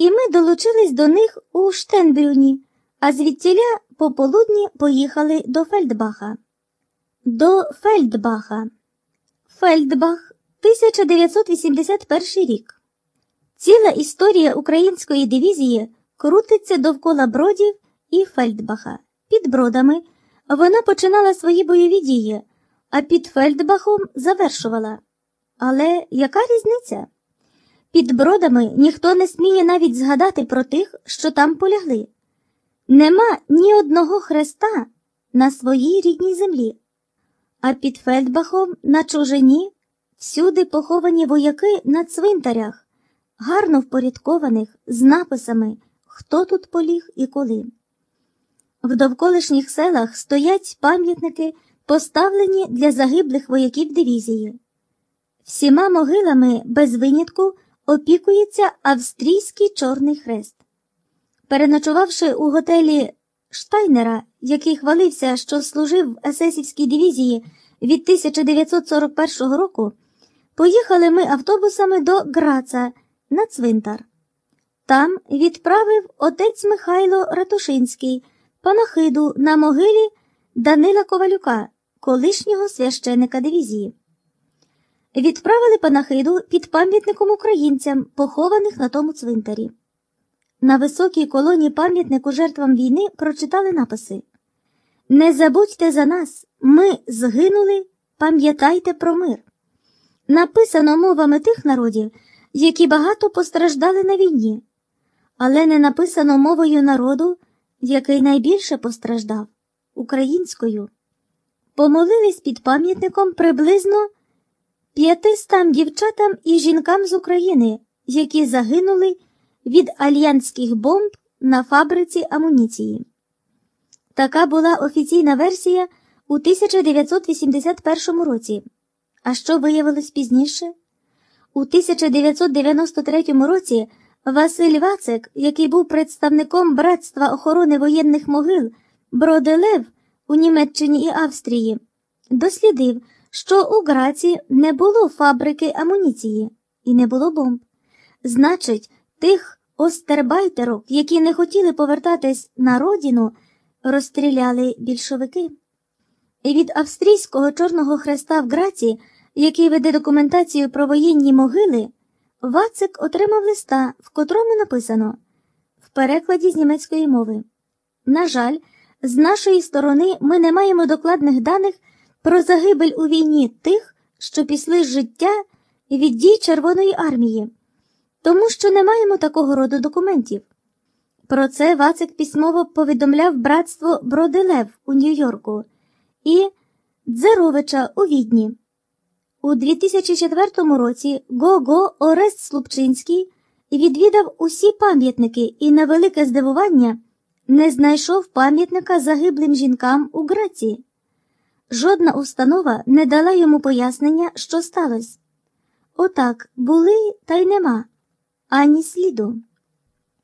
і ми долучились до них у Штенбрюні, а звідтіля пополудні поїхали до Фельдбаха. До Фельдбаха. Фельдбах, 1981 рік. Ціла історія української дивізії крутиться довкола бродів і Фельдбаха. Під бродами вона починала свої бойові дії, а під Фельдбахом завершувала. Але яка різниця? Під бродами ніхто не сміє навіть згадати про тих, що там полягли. Нема ні одного хреста на своїй рідній землі, а під Фельдбахом на чужині всюди поховані вояки на цвинтарях, гарно впорядкованих з написами, хто тут поліг і коли. В довколишніх селах стоять пам'ятники, поставлені для загиблих вояків дивізії. Всіма могилами без винятку опікується австрійський Чорний Хрест. Переночувавши у готелі Штайнера, який хвалився, що служив в есесівській дивізії від 1941 року, поїхали ми автобусами до Граца на цвинтар. Там відправив отець Михайло Ратушинський панахиду на могилі Данила Ковалюка, колишнього священика дивізії. Відправили панахиду під пам'ятником українцям, похованих на тому цвинтарі. На високій колоні пам'ятнику жертвам війни прочитали написи Не забудьте за нас, ми згинули, пам'ятайте про мир. Написано мовами тих народів, які багато постраждали на війні, але не написано мовою народу, який найбільше постраждав українською. Помолились під пам'ятником приблизно п'ятистам дівчатам і жінкам з України, які загинули від альянських бомб на фабриці амуніції. Така була офіційна версія у 1981 році. А що виявилось пізніше? У 1993 році Василь Вацик, який був представником братства охорони воєнних могил Броделев у Німеччині і Австрії, дослідив, що у Граці не було фабрики амуніції і не було бомб. Значить, тих остербайтерок, які не хотіли повертатись на родину, розстріляли більшовики. І від австрійського Чорного Хреста в Граці, який веде документацію про воєнні могили, Вацик отримав листа, в котрому написано в перекладі з німецької мови. На жаль, з нашої сторони ми не маємо докладних даних про загибель у війні тих, що післи життя від дій Червоної армії, тому що не маємо такого роду документів. Про це Вацик письмово повідомляв братство Броделев у Нью-Йорку і Дзеровича у Відні. У 2004 році Го-Го Орест Слупчинський відвідав усі пам'ятники і, на велике здивування, не знайшов пам'ятника загиблим жінкам у Грації. Жодна установа не дала йому пояснення, що сталося. Отак були та й нема, ані сліду.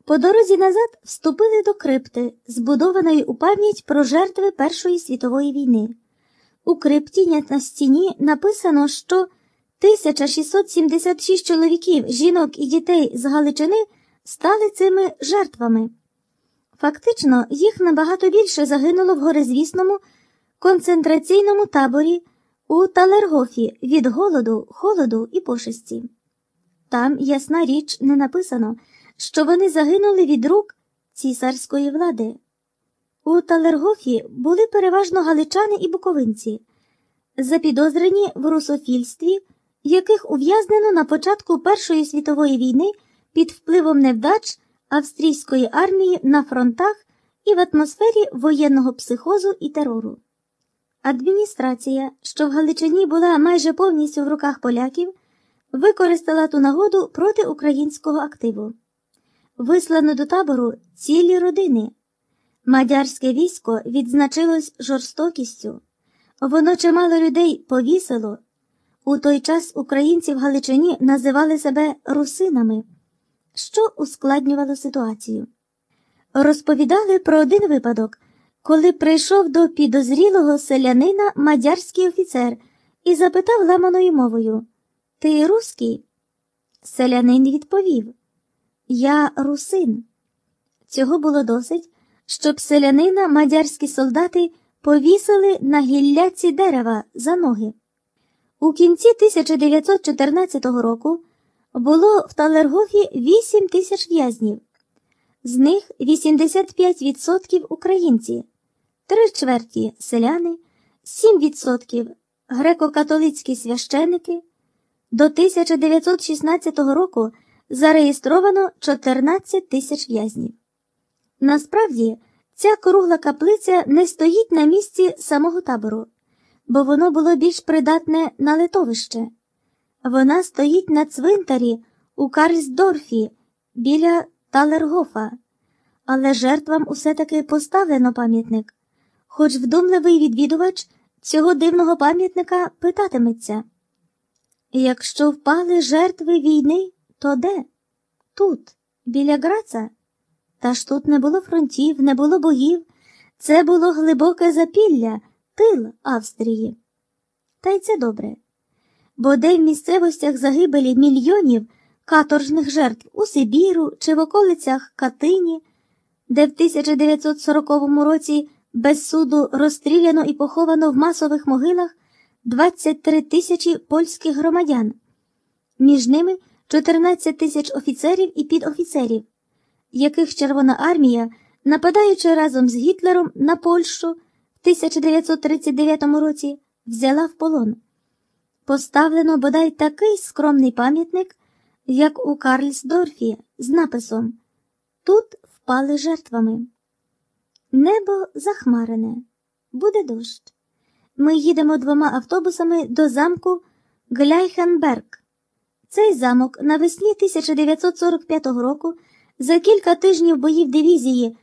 По дорозі назад вступили до крипти, збудованої у пам'ять про жертви Першої світової війни. У крипті на стіні написано, що 1676 чоловіків, жінок і дітей з Галичини стали цими жертвами. Фактично, їх набагато більше загинуло в горизвісному концентраційному таборі у Талергофі від голоду, холоду і пошесті. Там, ясна річ, не написано, що вони загинули від рук цісарської влади. У Талергофі були переважно галичани і буковинці, запідозрені в русофільстві, яких ув'язнено на початку Першої світової війни під впливом невдач австрійської армії на фронтах і в атмосфері воєнного психозу і терору. Адміністрація, що в Галичині була майже повністю в руках поляків, використала ту нагоду проти українського активу. Вислано до табору цілі родини. Мадярське військо відзначилось жорстокістю, воно чимало людей повісило. У той час українці в Галичині називали себе русинами, що ускладнювало ситуацію. Розповідали про один випадок, коли прийшов до підозрілого селянина мадярський офіцер і запитав ламаною мовою Ти русський? Селянин відповів Я русин. Цього було досить, щоб селянина мадярські солдати повісили на гілляці дерева за ноги. У кінці 1914 року було в Талергофі 8 тисяч в'язнів, з них 85% українці, три чверті селяни, 7% греко-католицькі священики. До 1916 року зареєстровано 14 тисяч в'язнів. Насправді, ця кругла каплиця не стоїть на місці самого табору, бо воно було більш придатне на литовище. Вона стоїть на цвинтарі у Карльсдорфі біля Талергофа, але жертвам усе таки поставлено пам'ятник, хоч вдумливий відвідувач цього дивного пам'ятника питатиметься. Якщо впали жертви війни, то де? Тут, біля Граца. Та ж тут не було фронтів, не було боїв, це було глибоке запілля, тил Австрії. Та й це добре. Бо де в місцевостях загибелі мільйонів каторжних жертв у Сибіру чи в околицях Катині, де в 1940 році без суду розстріляно і поховано в масових могилах 23 тисячі польських громадян, між ними 14 тисяч офіцерів і підофіцерів, яких Червона армія, нападаючи разом з Гітлером на Польщу в 1939 році, взяла в полон. Поставлено бодай такий скромний пам'ятник, як у Карльсдорфі, з написом Тут впали жертвами. Небо захмарене, буде дощ. Ми їдемо двома автобусами до замку Гляйхенберг. Цей замок навесні 1945 року за кілька тижнів боїв дивізії